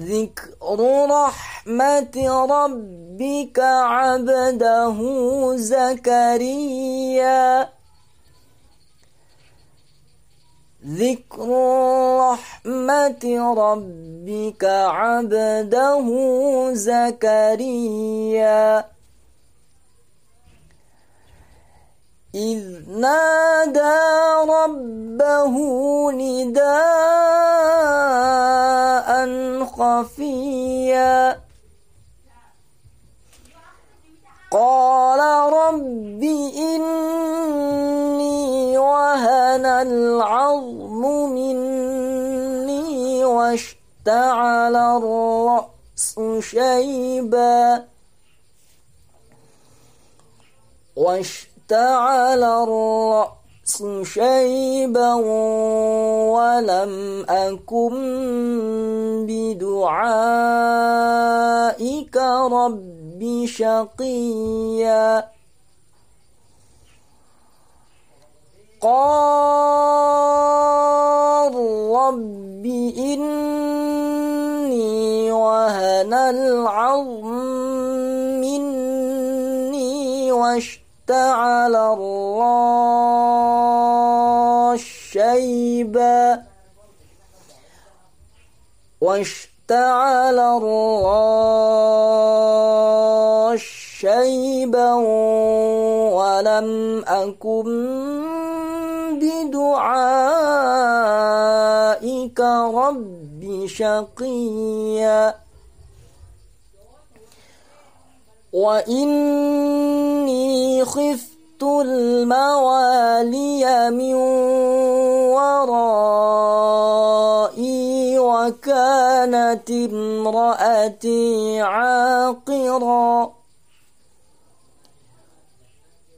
ذكر رحمة ربك عبده زكريا. ذكر رحمة ربك عبده زكريا. إذ نادى ربه نداء خفيا. قال رب إني وهن العظم مني واشتعل الرأس شيبا. واشتعل الرأس شيبا ولم أكن بدعائك رب شقيا. قال رب إني وهن العظم مني واشتعل الراس شيبا واشتعل الراس شيبا ولم أكن بدعائك رب شقيا. وإني خفت الموالي من ورائي وكانت امرأتي عاقرا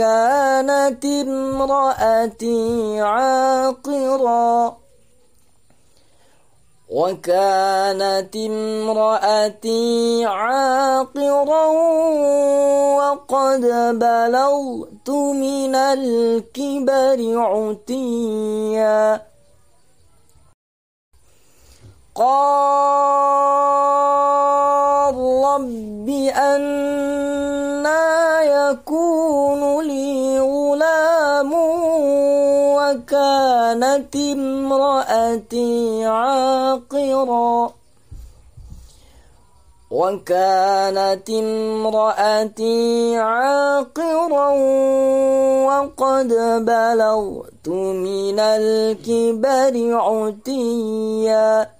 وكانت امرأتي عاقرا. وكانت امرأتي عاقرا وقد بلغت من الكبر عتيا. قال رب أنا يكون وكانت امرأتي عاقرا. وكانت امرأتي عاقرا وقد بلغت من الكبر عتيا.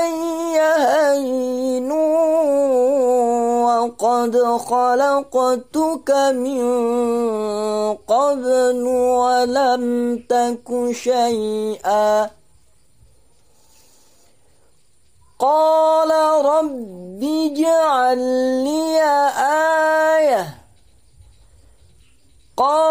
خلقتك من قبل ولم تك شيئا. قال رب اجعل لي آية. قال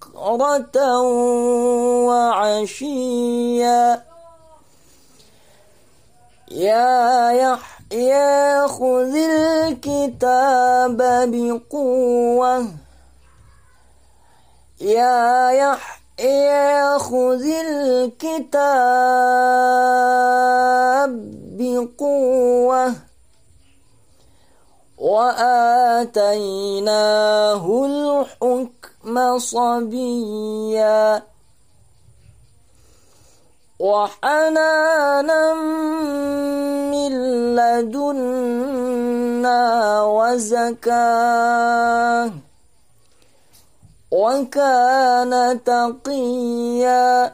وعشيا يا يحيى خذ الكتاب بقوة. يا يحيى خذ الكتاب بقوة. وآتيناه الحكم صبيا وحنانا من لدنا وزكاة وكان تقيا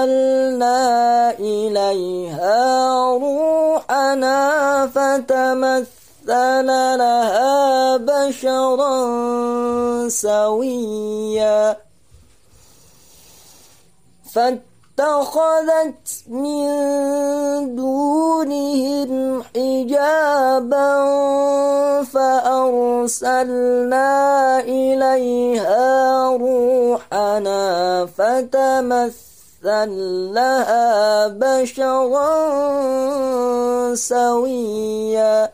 فتمثل مثل لها بشرا سويا. فاتخذت من دونهم حجابا فأرسلنا إليها روحنا فتمثل لها بشرا سويا.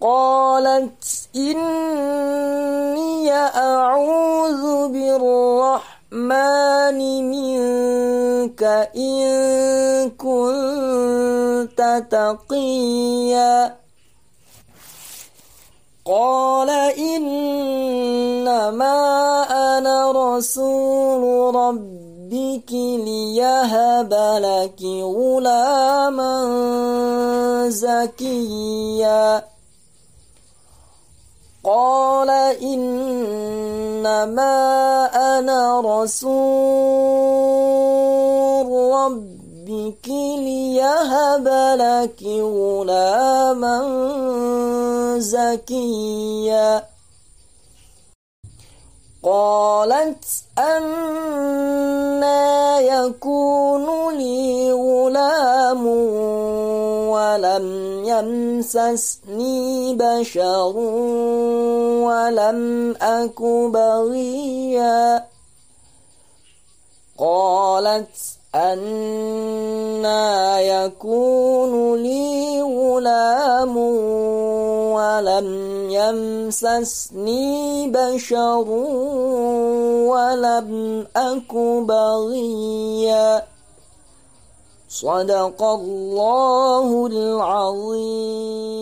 قالت إني أعوذ بالرحمن منك إن كنت تقيا. قال إنما أنا رسول ربك ليهب لك غلاما زكيا. قال إنما أنا رسول ربك ليهب لك غلاما زكيا. قالت أنا يكون لي غلام ولم يمسسني بشر ولم أك بغيا. قالت أنا يكون لي غلام ولم يمسسني بشر ولم أك بغيا. صدق الله العظيم.